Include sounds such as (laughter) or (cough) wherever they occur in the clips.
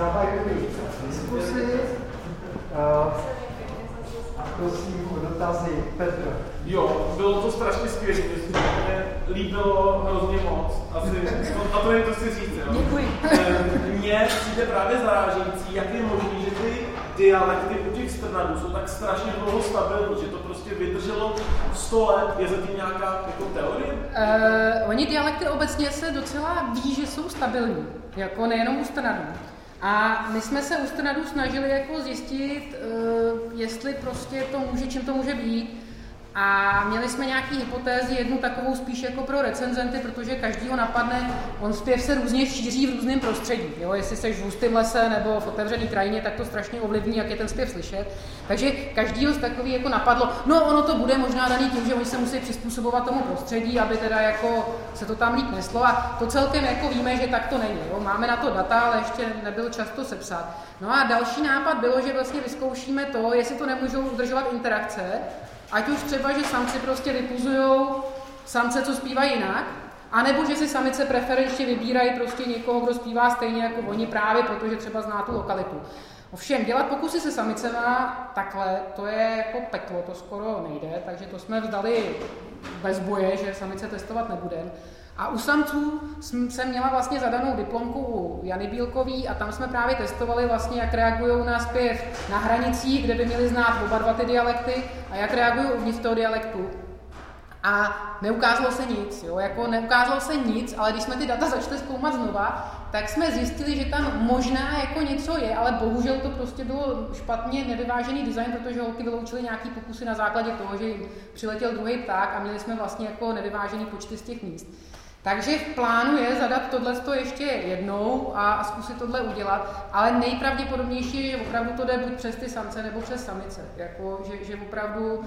dávají diskusi. Uh, prosím o dotazy. Petr. Jo, bylo to strašně skvělé, mě líbilo hrozně moc. Asi, a to je to si říct, jo. Děkuji. Mně přijde právě zarážející, jak je možné, že ty dialekty u těch strnadů jsou tak strašně dlouho stabilní, že to prostě vydrželo 100 let. Je za tím nějaká jako teorie? Uh, oni dialekty obecně se docela ví, že jsou stabilní, jako nejenom u strnadů. A my jsme se u strnadů snažili jako zjistit, uh, jestli prostě to může, čím to může být. A měli jsme nějaký hypotézy, jednu takovou spíš jako pro recenzenty, protože každýho napadne, on zpěv se různě šíří v různém prostředí. Jo? Jestli jsi v hustém lese nebo v otevřené krajině, tak to strašně ovlivní, jak je ten zpěv slyšet. Takže každýho z takový jako napadlo, no ono to bude možná daný tím, že oni se musí přizpůsobovat tomu prostředí, aby teda jako se to tam líp neslo. A to celkem jako víme, že tak to není. Jo? Máme na to data, ale ještě nebyl čas to sepsat. No a další nápad bylo, že vlastně vyzkoušíme to, jestli to nemůžou udržovat interakce, Ať už třeba, že samci prostě vypuzují samce, co zpívají jinak, anebo že si samice preferenčně vybírají prostě někoho, kdo zpívá stejně jako oni právě, protože třeba zná tu lokalitu. Ovšem, dělat pokusy se samicema takhle, to je jako peklo, to skoro nejde, takže to jsme vzdali bez boje, že samice testovat nebudeme. A u samců jsem měla vlastně zadanou diplomku u Jany Bílkový a tam jsme právě testovali vlastně, jak reagují na zpěv na hranicích, kde by měli znát oba dva ty dialekty a jak reagují uvnitř toho dialektu. A neukázalo se nic, jo? Jako neukázalo se nic, ale když jsme ty data začali zkoumat znova, tak jsme zjistili, že tam možná jako něco je, ale bohužel to prostě bylo špatně nevyvážený design, protože holky vyloučily nějaký pokusy na základě toho, že jim přiletěl druhý pták a měli jsme vlastně jako nevyvážený počty z těch míst. Takže v plánu je zadat tohle ještě jednou a zkusit tohle udělat, ale nejpravděpodobnější je, že opravdu to jde buď přes ty samce nebo přes samice. Jako, že, že opravdu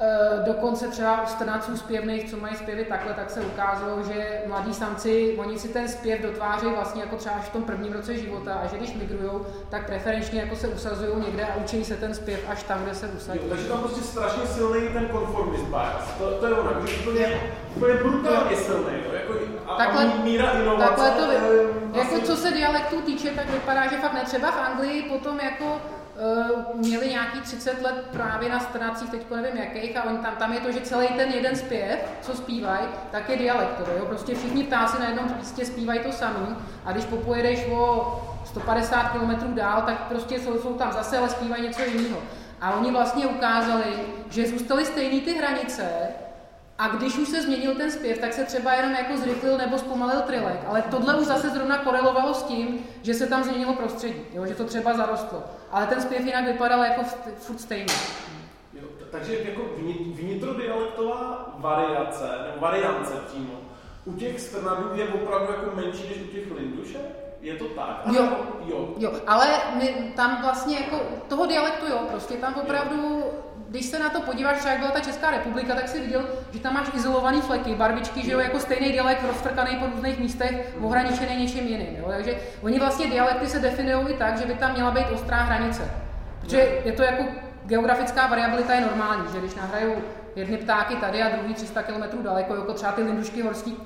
Eh, dokonce třeba u strnaců zpěvných, co mají zpěvy takhle, tak se ukázalo, že mladí samci, oni si ten zpěv dotvářejí vlastně jako třeba až v tom prvním roce života a že když migrují, tak preferenčně jako se usazují někde a učí se ten zpěv až tam, kde se usadí. Takže tam prostě strašně silný ten konformist bias. To, to je ono, že úplně, úplně brutálně silný. Jo? Jako, a, takhle, a míra inovace. Takhle to, vy, jako co se dialektů týče, tak vypadá, že fakt netřeba v Anglii potom jako Uh, měli nějaký 30 let právě na stranacích, teď nevím jakých, a oni tam, tam je to, že celý ten jeden zpěv, co zpívají, tak je dialektový. Jo? Prostě všichni ptáci na jednom místě zpívají to samý a když popojedeš o 150 km dál, tak prostě jsou, jsou tam zase, ale zpívají něco jiného. A oni vlastně ukázali, že zůstaly stejné ty hranice, a když už se změnil ten zpěv, tak se třeba jenom jako zrychlil nebo zpomalil trilek. Ale tohle už zase zrovna korelovalo s tím, že se tam změnilo prostředí, jo? že to třeba zarostlo. Ale ten zpěv jinak vypadal jako furt stejný. Takže jako vnitrodialektová variace, nebo variance přímo, u těch strnadů je opravdu jako menší než u těch lindušek? Je to tak? Jo, jo. jo ale my tam vlastně jako toho dialektu jo, prostě tam opravdu jo když se na to podíváš, třeba jak byla ta Česká republika, tak si viděl, že tam máš izolované fleky, barvičky, že jo, jako stejný dialekt roztrkaný po různých místech, ohraničený něčím jiným. Jo? Takže oni vlastně dialekty se definují i tak, že by tam měla být ostrá hranice. Protože je to jako geografická variabilita je normální, že když nahrajou jedny ptáky tady a druhý 300 km daleko, jako třeba ty lindušky horský,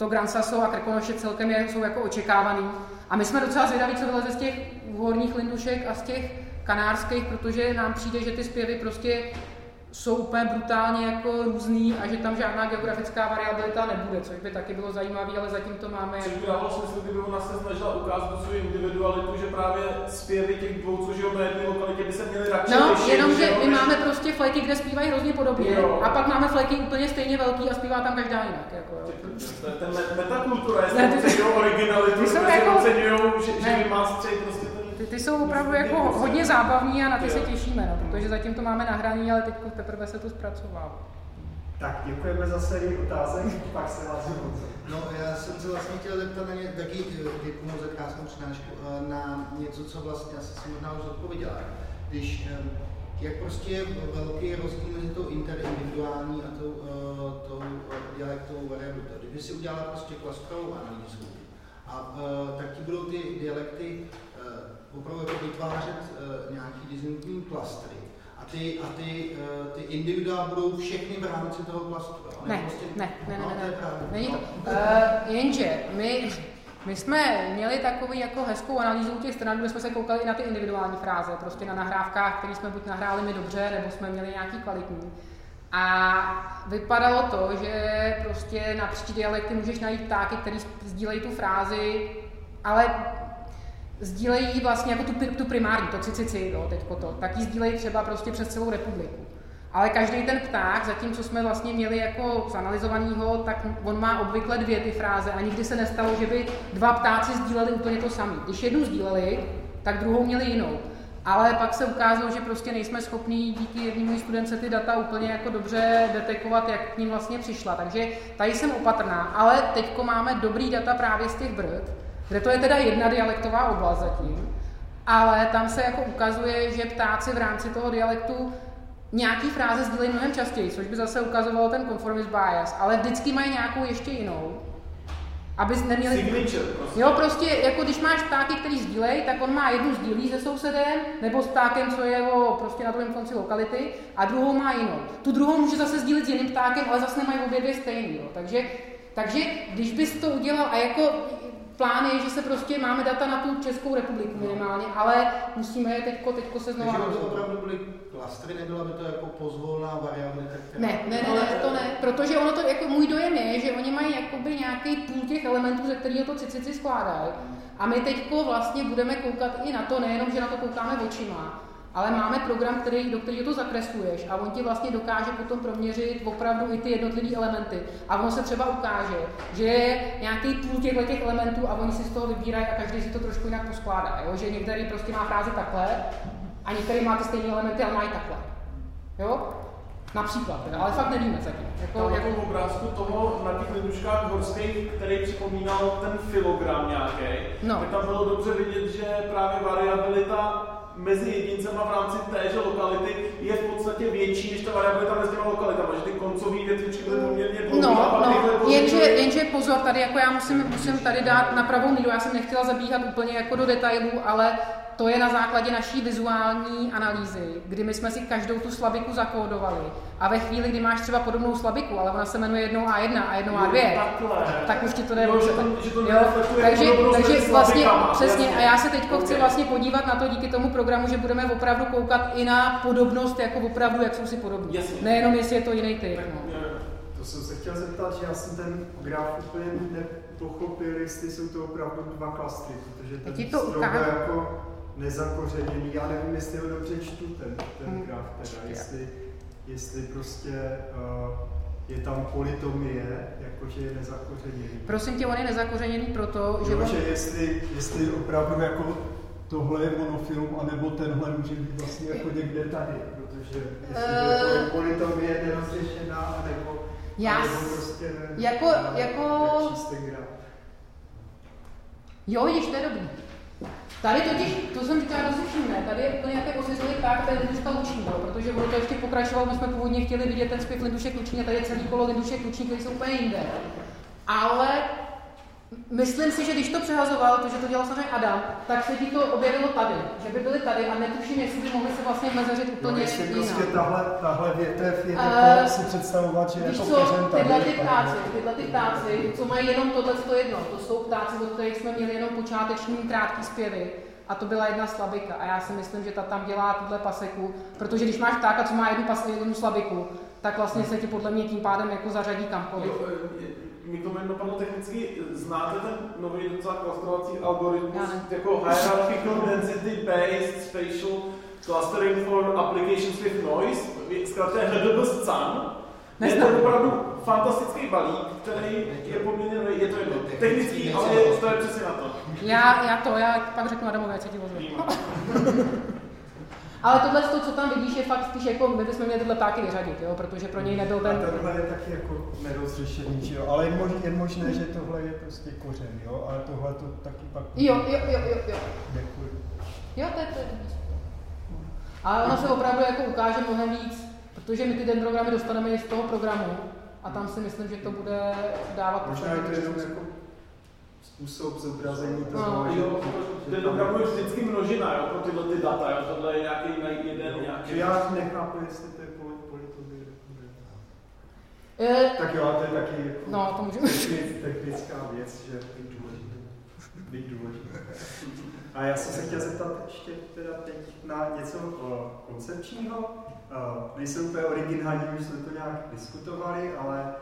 to Gransaso a Krkonoše celkem je, jsou jako očekávaný. A my jsme docela zvědaví, co vyleze z těch horních lindušek a z těch kanárských, protože nám přijde, že ty zpěvy prostě jsou úplně brutálně jako různý a že tam žádná geografická variabilita nebude, což by taky bylo zajímavé, ale zatím to máme. Což by dávalo smysl, kdyby ona se snažila ukázat svou individualitu, že právě zpěvy těch dvou, co žijou na jedné lokalitě, by se měly radši No, jenom, že my máme prostě fleky, kde zpívají hrozně podobně, jo. a pak máme fleky úplně stejně velký a zpívá tam každá jinak. Jako, jo. Ten metakultura je ne, originalitu, jako... že, že má střed prostě ty, jsou opravdu jako hodně zábavní a na ty se těšíme, no, protože zatím to máme nahraný, ale teď teprve se to zpracovalo. Tak děkujeme za sérii otázek, pak se vás No, já jsem se vlastně chtěl zeptat na ně, taky eh, děkuji za krásnou přednášku, eh, na něco, co vlastně asi si možná už odpověděla. Když, eh, jak prostě je velký rozdíl mezi tou interindividuální a tou, tou dialektovou variabilitou. Kdyby si udělala prostě klastrovou analýzu, a tak ti budou ty dialekty opravdu jako vytvářet uh, nějaký disneyní klastry. A ty, a ty, uh, ty individua budou všechny v rámci toho klastru. Ne, prostě, ne, ne, ne, no, ne, ne. Není to. Uh, jenže my My jsme měli takový jako hezkou analýzu těch stran, kde jsme se koukali i na ty individuální fráze, prostě na nahrávkách, které jsme buď nahráli my dobře, nebo jsme měli nějaký kvalitní. A vypadalo to, že prostě napříč dialekty můžeš najít ptáky, který sdílejí tu frázi, ale sdílejí vlastně jako tu, tu primární, to cicici, jo, teďko to, tak ji sdílejí třeba prostě přes celou republiku. Ale každý ten pták, zatímco jsme vlastně měli jako zanalizovanýho, tak on má obvykle dvě ty fráze a nikdy se nestalo, že by dva ptáci sdíleli úplně to samé. Když jednu sdíleli, tak druhou měli jinou. Ale pak se ukázalo, že prostě nejsme schopní díky jednému studence ty data úplně jako dobře detekovat, jak k ním vlastně přišla. Takže tady jsem opatrná, ale teďko máme dobrý data právě z těch brd, kde to je teda jedna dialektová oblast zatím, ale tam se jako ukazuje, že ptáci v rámci toho dialektu nějaký fráze sdílejí mnohem častěji, což by zase ukazovalo ten conformist bias, ale vždycky mají nějakou ještě jinou. Aby neměli... Signature, prostě. Jo, prostě, jako když máš ptáky, který sdílej, tak on má jednu sdílí se sousedem, nebo s ptákem, co je o, prostě na druhém konci lokality, a druhou má jinou. Tu druhou může zase sdílet s jiným ptákem, ale zase nemají obě dvě stejný. Jo. Takže, takže když bys to udělal, a jako plán je, že se prostě máme data na tu Českou republiku minimálně, ale musíme je teďko, teďko se znovu... Takže to opravdu byly klastry, nebyla by to jako pozvolná variabilita? Ne, ne, ne, ne, to ne, protože ono to, jako můj dojem je, že oni mají jakoby nějaký půl těch elementů, ze kterého to cicici skládají. A my teďko vlastně budeme koukat i na to, nejenom, že na to koukáme očima, ale máme program, který, do kterého to zakresluješ a on ti vlastně dokáže potom proměřit opravdu i ty jednotlivé elementy. A ono se třeba ukáže, že je nějaký půl těchto těch elementů a oni si z toho vybírají a každý si to trošku jinak poskládá. Jo? Že některý prostě má frázi takhle a některý má ty stejné elementy, ale mají takhle. Jo? Například, teda, ale fakt nevíme zatím. Jako, tam jako v obrázku toho na těch liduškách horských, který připomínal ten filogram nějaký, no. tak tam bylo dobře vidět, že právě variabilita mezi jedincema v rámci téže lokality je v podstatě větší než ta variabilita mezi těma lokalitama, že ty koncové větvičky byly poměrně dlouhé. No, no, jenže, jenže pozor, tady jako já musím, musím tady dát na pravou míru, já jsem nechtěla zabíhat úplně jako do detailů, ale to je na základě naší vizuální analýzy, kdy my jsme si každou tu slabiku zakódovali. A ve chvíli, kdy máš třeba podobnou slabiku, ale ona se jmenuje jednou A1 a jednou A2, tak už ti to jde. Jo, že to, že to jo, takže, takže vlastně přesně, a já se teď okay. chci vlastně podívat na to díky tomu programu, že budeme opravdu koukat i na podobnost, jako opravdu, jak jsou si podobní. Nejenom, jestli je to jiný typ. No. To jsem se chtěl zeptat, že já jsem ten graf úplně nepochopil, jestli jsou to opravdu dva klastry, protože ten to strop jako nezakořeněný. Já nevím, jestli ho dobře čtu ten, ten hmm. graf, teda, jestli, jestli prostě uh, je tam politomie, jakože je nezakořeněný. Prosím tě, on je nezakořeněný proto, že... Jo, on... že jestli, jestli opravdu jako tohle je monofilm, anebo tenhle může být vlastně jako někde tady, protože jestli uh... je politomie nerozřešená, nebo, Já prostě ne, jako, jako... Jo, již to je dobrý. Tady totiž, to jsem říkala dost všimné, tady je úplně nějaké osvětlý pták, tady Linduška Luční, no, protože ono to ještě pokračovalo, my jsme původně chtěli vidět ten zpěv Lindušek Luční a tady je celý kolo Lindušek Luční, který jsou úplně jinde. Ale Myslím si, že když to přehazoval, to, že to dělal samozřejmě Adam, tak se ti to objevilo tady, že by byly tady a netuším, jestli by mohli se vlastně mezeřit úplně no, jestli prostě tahle, tahle větev je uh, si představovat, že jako co, tyhle ty ptáci, tyhle ty ptáci, co mají jenom tohle to jedno, to jsou ptáci, od kterých jsme měli jenom počáteční krátký zpěvy, a to byla jedna slabika. A já si myslím, že ta tam dělá tuhle paseku, protože když máš ptáka, co má jednu, pas, jednu slabiku, tak vlastně se ti podle mě tím pádem jako zařadí kamkoliv mi to jméno padlo technicky, znáte ten nový docela klastrovací algoritmus, jako Hierarchical Density Based Spatial Clustering for Applications with Noise, zkrátka HDB SCAN. Je to opravdu fantastický balík, který je poměrně, je to jedno, technický, ale je, to je přesně na to. Já, já to, já pak řeknu Adamovi, co ti ozvu. (laughs) Ale tohle, to, co tam vidíš, je fakt spíš jako, my bychom měli tyhle ptáky vyřadit, jo, protože pro něj nebyl ten... A tohle je taky jako nerozřešený, že jo, ale je možné, je možné, že tohle je prostě kořen, jo, ale tohle to taky pak... Jo, jo, jo, jo, jo. Děkuji. Jo, to je to. Ale ono se opravdu jako ukáže mnohem víc, protože my ty den programy dostaneme i z toho programu a tam si myslím, že to bude dávat... Možná je to jenom jako způsob zobrazení toho, no, jo, opravdu je vždycky množina jo, pro tyhle ty data, jo, tohle je nějaký jeden, no, nějaký... Já nechápu, jestli to je politomie. E, tak jo, to je taky jako no, to můžeme. technická věc, že je důležité. být důležité. A já jsem se chtěl zeptat ještě teda teď na něco uh, koncepčního. Uh, nejsem úplně originální, už jsme to nějak diskutovali, ale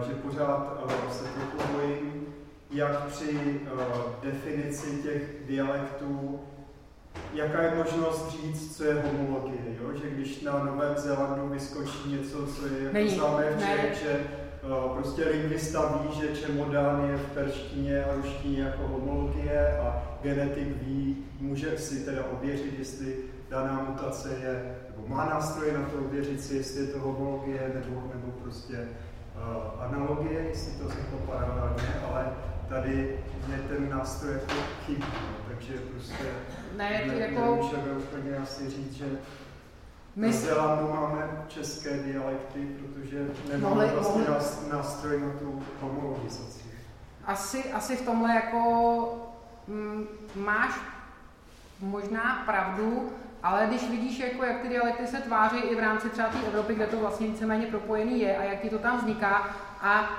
uh, že pořád uh, se trochu bojím, jak při uh, definici těch dialektů jaká je možnost říct, co je homologie, jo? že když na Novém Zélandu vyskočí něco, co je jako samé v Čech, že uh, prostě lingvista ví, že čemodán je v perštině a ruštině jako homologie a genetik ví, může si teda ověřit, jestli daná mutace je, nebo má nástroje na to ověřit si, jestli je to homologie nebo, nebo prostě uh, analogie, jestli to řeknu paralelně, ale tady mě ten nástroj jako chybí, no, takže prostě ne, to jako... Nemůžeme úplně asi říct, že my... Na Zélandu máme české dialekty, protože nemáme mohli, vlastně mohli... nástroj na tu homologizaci. Asi, asi v tomhle jako m, mm, máš možná pravdu, ale když vidíš, jako, jak ty dialekty se tváří i v rámci třeba té Evropy, kde to vlastně víceméně propojený je a jak ti to tam vzniká a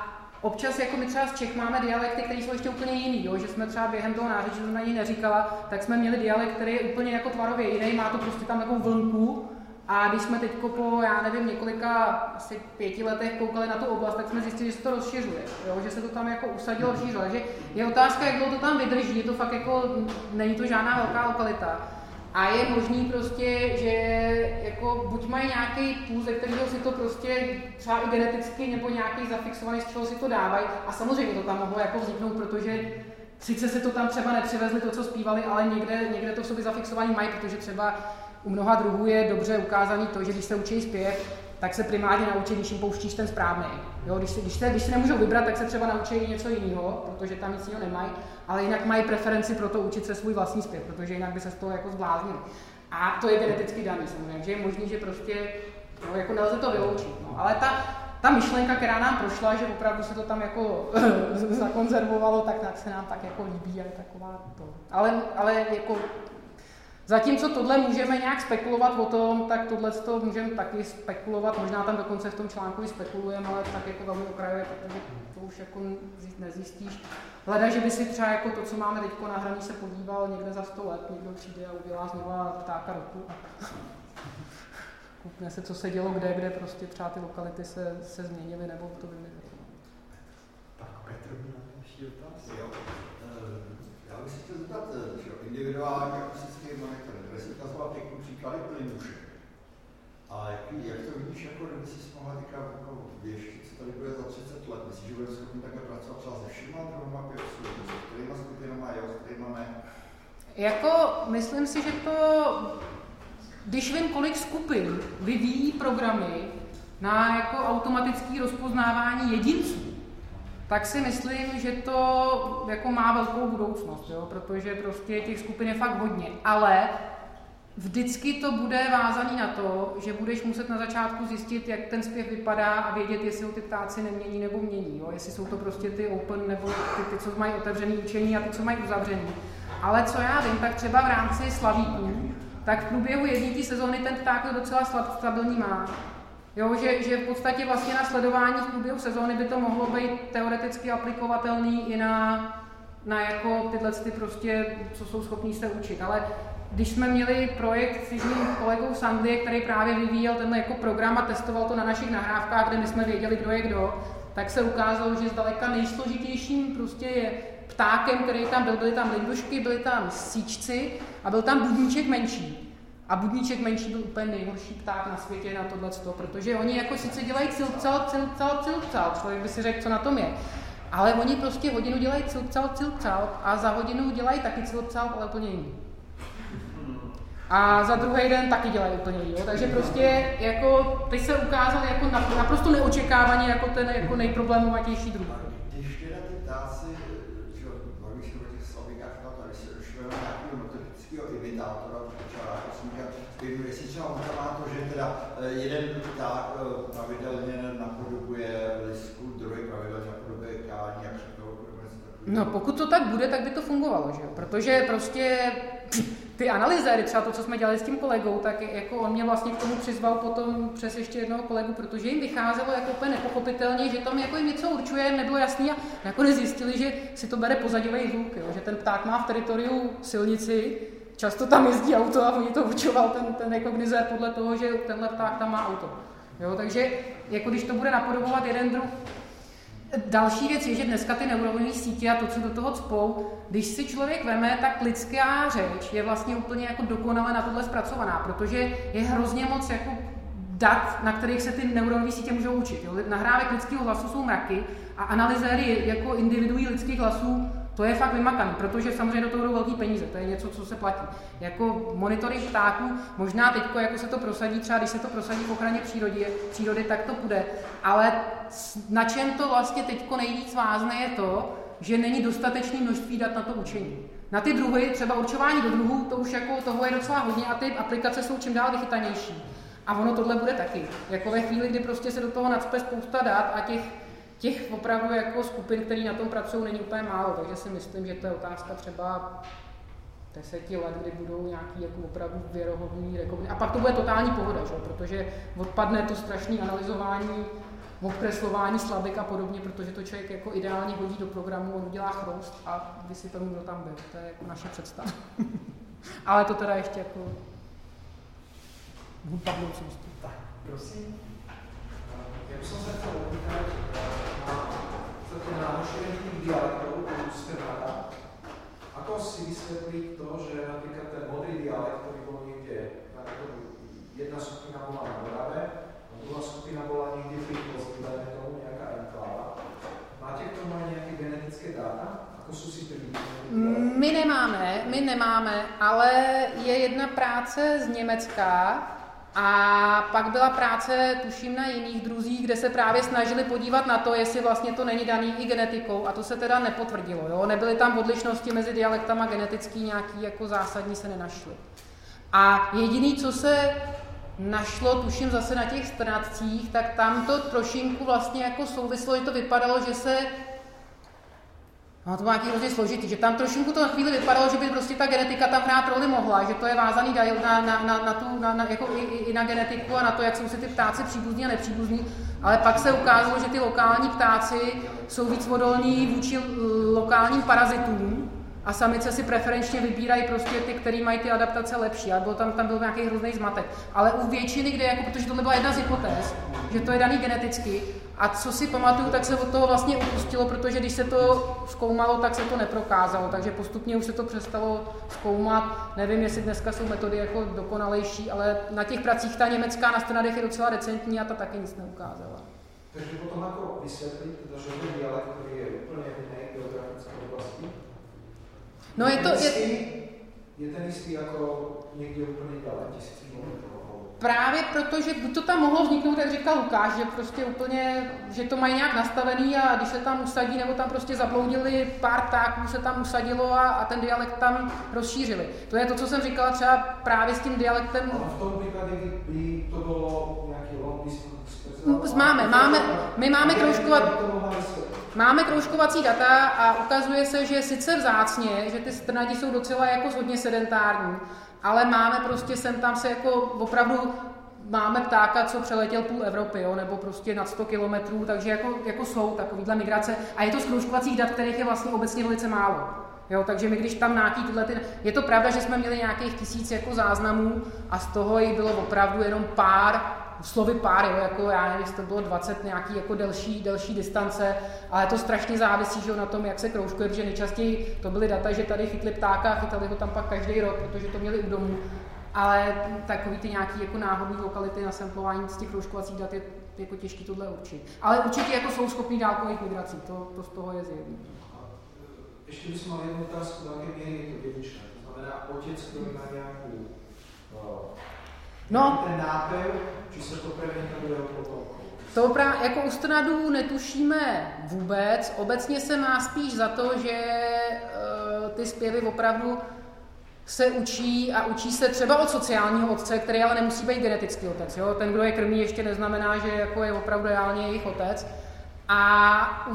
Občas, jako my třeba z Čech máme dialekty, které jsou ještě úplně jiný, jo? že jsme třeba během toho nářečí, že jsem na ní neříkala, tak jsme měli dialekt, který je úplně jako tvarově jiný, má to prostě tam takovou vlnku. A když jsme teď po, já nevím, několika asi pěti letech koukali na tu oblast, tak jsme zjistili, že se to rozšiřuje, jo? že se to tam jako usadilo, rozšířilo. Takže je otázka, jak dlouho to tam vydrží, je to fakt jako, není to žádná velká lokalita. A je možný prostě, že jako buď mají nějaký půl, ze kterého si to prostě třeba i geneticky nebo nějaký zafixovaný, z čeho si to dávají. A samozřejmě to tam mohlo jako vzniknout, protože sice se to tam třeba nepřivezli to, co zpívali, ale někde, někde to v sobě zafixovaný mají, protože třeba u mnoha druhů je dobře ukázaný to, že když se učí zpěv, tak se primárně naučí, když jim pouštíš ten správný. Jo, když, si, když, se, když se nemůžou vybrat, tak se třeba naučí něco jiného, protože tam nic jiného nemají, ale jinak mají preferenci pro to učit se svůj vlastní zpěv, protože jinak by se z toho jako zbláznili. A to je geneticky daný samozřejmě, že je možný, že prostě no, jako nelze to vyloučit. No. Ale ta, ta myšlenka, která nám prošla, že opravdu se to tam jako (laughs) zakonzervovalo, tak, tak se nám tak jako líbí a taková to. Ale, ale jako Zatímco tohle můžeme nějak spekulovat o tom, tak tohle to můžeme taky spekulovat, možná tam dokonce v tom článku i spekulujeme, ale tak jako velmi okrajově, protože to už jako nezjistíš. Hleda, že by si třeba jako to, co máme teď na hraní, se podíval někde za 100 let, někdo přijde a udělá znova ptáka roku a (laughs) koukne se, co se dělo kde, kde prostě třeba ty lokality se, se změnily nebo to vymizelo. Tak Petr, další otázka. Jo. Já bych se chtěl zeptat, eh, že individuální akustický monitor, kde si ukazoval pěkný příklady plynuše. A jak, jak to vidíš, jako kdyby si mohla teďka jako věštit, co tady bude za 30 let? Myslíš, že bude schopný takhle pracovat třeba se všema druhama pěvců, s kterýma skupinama jo, s kterýma ne? Jako, myslím si, že to, když vím, kolik skupin vyvíjí programy na jako automatické rozpoznávání jedinců, tak si myslím, že to jako má velkou budoucnost, jo? protože prostě těch skupin je fakt hodně. Ale vždycky to bude vázaný na to, že budeš muset na začátku zjistit, jak ten zpěv vypadá a vědět, jestli ho ty ptáci nemění nebo mění. Jo? Jestli jsou to prostě ty open nebo ty, ty, co mají otevřený učení a ty, co mají uzavřený. Ale co já vím, tak třeba v rámci slavíků, tak v průběhu jedné sezóny ten pták to docela stabilní má. Jo, že, že v podstatě vlastně na sledování v průběhu sezóny by to mohlo být teoreticky aplikovatelný i na, na jako tyhle ty prostě, co jsou schopní se učit. Ale když jsme měli projekt s jedním kolegou Anglie, který právě vyvíjel tenhle jako program a testoval to na našich nahrávkách, kde my jsme věděli, kdo je kdo, tak se ukázalo, že zdaleka nejsložitějším prostě je ptákem, který tam byl, byly tam lindušky, byly tam síčci a byl tam budníček menší. A budníček menší byl úplně nejhorší pták na světě na tohle, protože oni jako sice dělají cilcal, cilcal, cilcal, člověk by si řekl, co na tom je. Ale oni prostě hodinu dělají cilcal, cilcal a za hodinu dělají taky cilcal, ale úplně jiný. A za druhý den taky dělají úplně jiný. Takže prostě jako, teď se ukázal jako naprosto neočekávaně jako ten jako nejproblémovatější druh. Když teda ty ptáci, že bavíš se o těch slavikách, tady se už nějakého metodického imitátora, má to, že teda eh, jeden pták eh, pravidelně napodobuje lisku, druhý pravidelně napodobuje kání, se toho No pokud to tak bude, tak by to fungovalo, že jo? Protože prostě (laughs) ty analyzéry, třeba to, co jsme dělali s tím kolegou, tak jako on mě vlastně k tomu přizval potom přes ještě jednoho kolegu, protože jim vycházelo jako úplně nepochopitelně, že tam jako jim něco určuje, nebylo jasný a nakonec zjistili, že si to bere pozadivý hluk, jo? že ten pták má v teritoriu silnici, často tam jezdí auto a oni to určoval ten, ten rekognizer podle toho, že tenhle pták tam má auto. Jo, takže jako když to bude napodobovat jeden druh, Další věc je, že dneska ty neuronové sítě a to, co do toho cpou, když si člověk veme, tak lidská řeč je vlastně úplně jako dokonale na tohle zpracovaná, protože je hrozně moc jako dat, na kterých se ty neuronové sítě můžou učit. Jo. Nahrávek lidského hlasu jsou mraky a analyzéry jako individuí lidských hlasů to je fakt vymakaný, protože samozřejmě do toho jdou velký peníze, to je něco, co se platí. Jako monitoring ptáků, možná teď, jako se to prosadí, třeba když se to prosadí v ochraně přírody, přírody tak to bude, ale na čem to vlastně teď nejvíc vázne je to, že není dostatečné množství dat na to učení. Na ty druhy, třeba určování do druhů, to už jako toho je docela hodně a ty aplikace jsou čím dál vychytanější. A ono tohle bude taky. Jako ve chvíli, kdy prostě se do toho nadspe spousta dat a těch těch opravdu jako skupin, které na tom pracují, není úplně málo, takže si myslím, že to je otázka třeba deseti let, kdy budou nějaký jako opravdu věrohodný rekomend. A pak to bude totální pohoda, že? protože odpadne to strašné analyzování, obkreslování slabik a podobně, protože to člověk jako ideálně hodí do programu, on udělá chroust a vysype mu, kdo tam byl. To je jako naše představa. (laughs) Ale to teda ještě jako hudba budoucnosti. Tak, prosím. Já bych se chtěl opýtat na náhošení tých dialektov, ste rada. Ako si vysvetliť to, že napríklad ten modrý dialekt, ktorý bol niekde, jedna skupina bola na Morave, a druhá skupina bola niekde v Rýchlosti, dajme tomu nejaká enkláva. Máte k tomu aj nejaké genetické dáta? My nemáme, my nemáme, ale je jedna práce z Německa, a pak byla práce, tuším, na jiných druzích, kde se právě snažili podívat na to, jestli vlastně to není daný i genetikou a to se teda nepotvrdilo. Jo? Nebyly tam odlišnosti mezi dialektama genetický nějaký jako zásadní se nenašly. A jediný, co se našlo, tuším zase na těch stranatcích, tak tam to trošinku vlastně jako souvislo, že to vypadalo, že se No to bylo nějaký hrozně složitý, že tam trošku to na chvíli vypadalo, že by prostě ta genetika tam hrát roli mohla, že to je vázaný na, na, na, na, tu, na, na jako i, i, na genetiku a na to, jak jsou si ty ptáci příbuzní a nepříbuzní, ale pak se ukázalo, že ty lokální ptáci jsou víc odolní vůči lokálním parazitům a samice si preferenčně vybírají prostě ty, který mají ty adaptace lepší, a byl tam, tam byl nějaký hrozný zmatek. Ale u většiny, kde, jako, protože tohle byla jedna z hypotéz, že to je daný geneticky, a co si pamatuju, tak se od toho vlastně upustilo, protože když se to zkoumalo, tak se to neprokázalo, takže postupně už se to přestalo zkoumat. Nevím, jestli dneska jsou metody jako dokonalejší, ale na těch pracích ta německá na stranadech je docela decentní a ta taky nic neukázala. Takže potom jako vysvětlit, že ten dialekt, který je úplně jiný geografické oblasti, No je to... Je, je ten jistý jako někde úplně dále, tisíc kilometrů. Právě proto, že to tam mohlo vzniknout, jak říkal Lukáš, že prostě úplně, že to mají nějak nastavený a když se tam usadí, nebo tam prostě zabloudili pár ptáků, se tam usadilo a, a ten dialekt tam rozšířili. To je to, co jsem říkala třeba právě s tím dialektem. Ale v tom případě by to bylo nějaký long distance. Máme, máme, my máme kroužkovat, Máme kroužkovací data a ukazuje se, že sice vzácně, že ty strnadi jsou docela jako hodně sedentární, ale máme prostě sem tam se jako opravdu máme ptáka, co přeletěl půl Evropy, jo, nebo prostě nad 100 kilometrů, takže jako, jako jsou takovýhle migrace. A je to z kroužkovacích dat, kterých je vlastně obecně velice málo. Jo, takže my když tam nějaký tyhle ty... Je to pravda, že jsme měli nějakých tisíc jako záznamů a z toho jich bylo opravdu jenom pár, slovy pár, jo, jako já nevím, jestli to bylo 20 nějaký jako delší, delší distance, ale to strašně závisí že, na tom, jak se kroužkuje, protože nejčastěji to byly data, že tady chytli ptáka a chytali ho tam pak každý rok, protože to měli u domu. Ale takový ty nějaký jako náhodné lokality na samplování z těch kroužkovacích dat je jako těžký tohle určit. Ale určitě jako jsou schopní dálkových migrací, to, to z toho je zjevné. Ještě bychom měli jednu otázku, do jaké míry je to dědičné. To znamená, otec, který má nějakou No, ten či se to? To právě jako u stronadů netušíme vůbec. Obecně se má spíš za to, že uh, ty zpěvy opravdu se učí a učí se třeba od sociálního otce, který ale nemusí být genetický otec. Jo? Ten, kdo je krmí, ještě neznamená, že jako je opravdu reálně jejich otec. A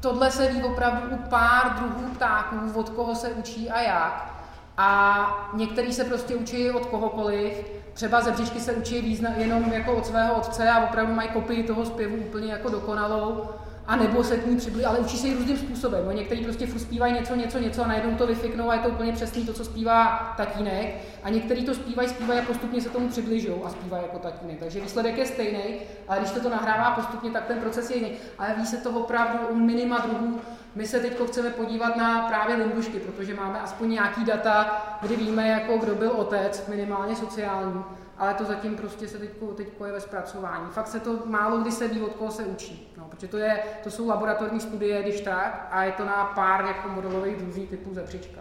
tohle se ví opravdu u pár druhů ptáků, od koho se učí a jak. A některý se prostě učí od kohokoliv. Třeba zebřičky se učí význa, jenom jako od svého otce a opravdu mají kopii toho zpěvu úplně jako dokonalou a nebo se k ní přiblíží, ale učí se ji různým způsobem. No, někteří prostě furt zpívají něco, něco, něco a najednou to vyfiknou a je to úplně přesný to, co zpívá tatínek. A někteří to zpívají, zpívají a postupně se tomu přibližují a zpívají jako tatínek. Takže výsledek je stejný, ale když to to nahrává postupně, tak ten proces je jiný. Ale ví se to opravdu u minima druhů. My se teď chceme podívat na právě limbušky, protože máme aspoň nějaký data, kdy víme, jako kdo byl otec, minimálně sociální ale to zatím prostě se teď, teďko je ve zpracování. Fakt se to málo kdy se ví, od koho se učí. No, protože to, je, to jsou laboratorní studie, když tak, a je to na pár jako modelových druzí typu zepřička.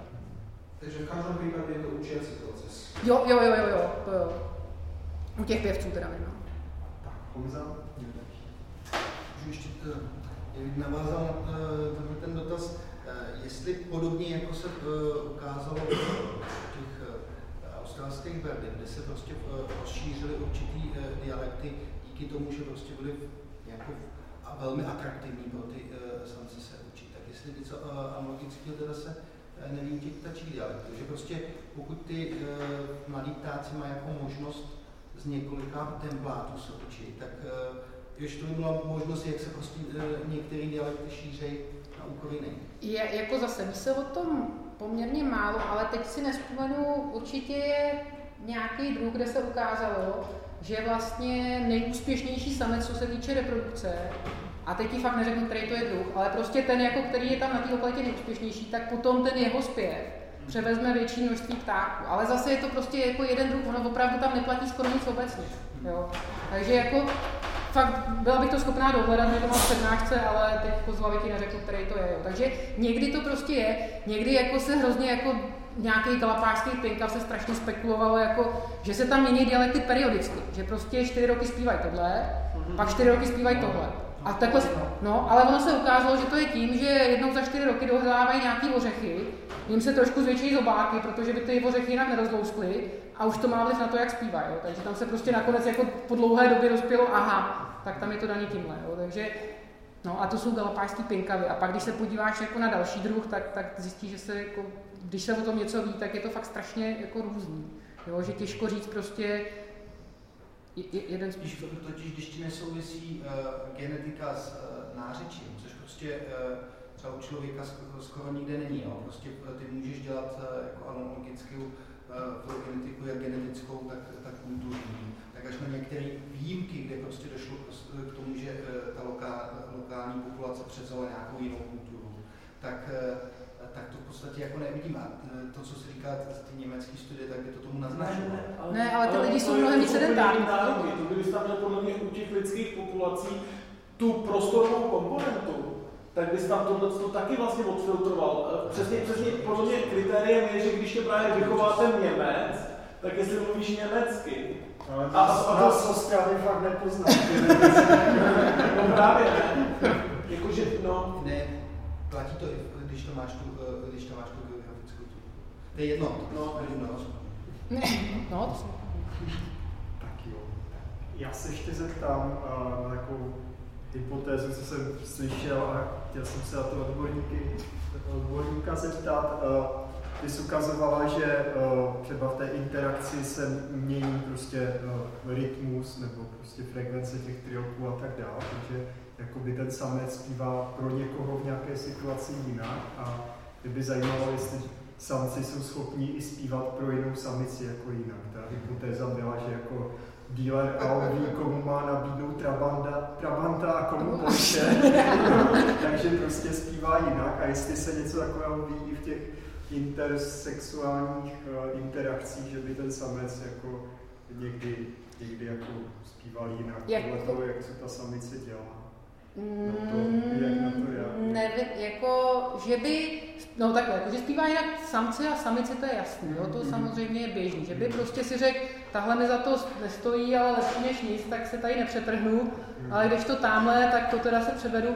Takže v každém případě je to učící proces. Jo, jo, jo, jo, jo, to jo. U těch pěvců teda. No. Tak, Honza? Můžu ještě uh, navázal na uh, ten dotaz, uh, jestli podobně jako se ukázalo australských Berlin, kde se prostě eh, rozšířily určitý eh, dialekty díky tomu, že prostě byly jako a velmi atraktivní pro ty uh, samce se učit. Tak jestli něco analogického teda se uh, neví těch ptačích dialektů, že prostě pokud ty mladí ptáci mají jako možnost z několika templátů se učit, tak ještě to by byla možnost, jak se prostě některé dialekty šířejí na úkor. Je, jako zase, ví se o tom poměrně málo, ale teď si nespomenu, určitě je nějaký druh, kde se ukázalo, že vlastně nejúspěšnější samec, co se týče reprodukce, a teď ti fakt neřeknu, který to je druh, ale prostě ten, jako, který je tam na té lokalitě nejúspěšnější, tak potom ten jeho zpěv převezme větší množství ptáků. Ale zase je to prostě jako jeden druh, ono opravdu tam neplatí skoro nic obecně. Jo. Takže jako fakt byla bych to schopná dohledat, to mám přednášce, ale teď z hlavy ti neřeknu, který to je. Jo. Takže někdy to prostě je, někdy jako se hrozně jako nějaký galapářský pinkav se strašně spekulovalo, jako, že se tam mění dialekty periodicky, že prostě čtyři roky zpívají tohle, pak čtyři roky zpívají tohle. A takhle, no, ale ono se ukázalo, že to je tím, že jednou za čtyři roky dohrávají nějaký ořechy, jim se trošku zvětší zobáky, protože by ty ořechy jinak nerozlouskly a už to má vliv na to, jak zpívá. Jo? Takže tam se prostě nakonec jako po dlouhé době rozpělo, aha, tak tam je to daný tímhle. Jo? Takže No a to jsou galapářský pinkavy. A pak, když se podíváš jako na další druh, tak, tak zjistíš, že se jako, když se o tom něco ví, tak je to fakt strašně jako různý. Jo, že těžko říct prostě jeden způsob. Totiž, když ti nesouvisí uh, genetika s uh, nářečím, což prostě uh, třeba u člověka skoro nikde není. Jo. Prostě ty můžeš dělat uh, jako analogický uh, genetiku, jak genetickou, tak, tak kulturní. Tak až na některé výjimky, kde prostě došlo k tomu, že uh, ta loká, lokální populace převzala nějakou jinou kulturu, tak tak to v podstatě jako nevidím. A to, co se říká ty německé studie, tak by to tomu naznačilo. Ne, ne, ale, ne, ale ty ale lidi jsou mnohem víc sedentární. To by tam měl podle mě u těch lidských populací tu prostorovou komponentu, tak bys tam tohle to taky vlastně odfiltroval. Přesně, přesně podle mě kritériem je, že když tě právě vychová ten Němec, tak jestli mluvíš německy. Ale to, a, a, to Ostravy fakt nepoznám. no právě ne. Jakože, no. Ne, platí to i když to máš tu, eh, když to máš tu geografickou tu. To je jedno, no, no. Ne, no. Tak jo. Já se ještě zeptám uh, na takovou hypotézu, co jsem slyšel a chtěl jsem se na to odborníky, odborníka zeptat. Uh, ty jsi ukazovala, že uh, třeba v té interakci se mění prostě uh, rytmus nebo prostě frekvence těch trioků a tak dále, takže jakoby ten samec zpívá pro někoho v nějaké situaci jinak a mě by zajímalo, jestli samci jsou schopni i zpívat pro jinou samici jako jinak. Ta hypotéza byla, že jako dealer A ví, komu má nabídnout Trabanda, Trabanta a komu Porsche, (laughs) (laughs) takže prostě zpívá jinak a jestli se něco takového ví i v těch intersexuálních uh, interakcích, že by ten samec jako někdy, někdy jako zpíval jinak, jak, podle toho, jak se ta samice dělá. Mm, nevím, jako, že by, no takhle, jako, že zpívá jinak samci a samici, to je jasný, jo, to mm. samozřejmě je běžný, že by prostě si řekl, tahle mi za to nestojí, ale lepší než nic, tak se tady nepřetrhnu, mm. ale když to tamhle, tak to teda se převedu.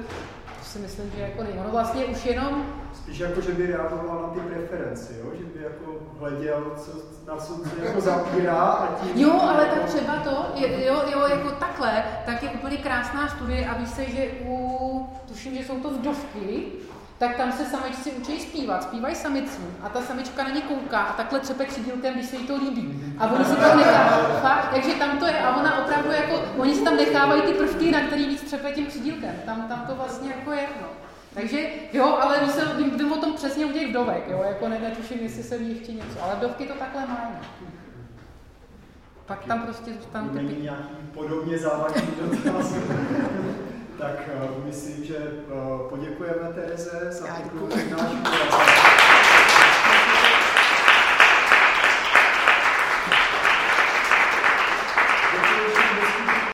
Si myslím, že jako není. Ono vlastně už jenom... Spíš jako, že by reagoval na ty preference, jo? že by jako hleděl, co, na co se jako (laughs) zapírá a tím... Jo, ale tak třeba to, je, jo, jo, jako takhle, tak je úplně krásná studie a ví se, že u, tuším, že jsou to vdovky, tak tam se samičci učí zpívat, zpívají samicům a ta samička na ně kouká a takhle třepe křídílkem, když se jí to líbí. A oni si tam nechávají, takže tam to je a ona opravdu jako, oni si tam nechávají ty prvky, na který víc třepe tím křídílkem. Tam, tam to vlastně jako je, no. Takže jo, ale ví se, vím, vím o tom přesně u těch vdovek, jo, jako ne, netuším, jestli se ví ještě něco, ale vdovky to takhle mají. Pak tam prostě zůstanou ty... Není nějaký podobně závažný (laughs) dotaz. Tak uh, myslím, že uh, poděkujeme Tereze za tu přednášku.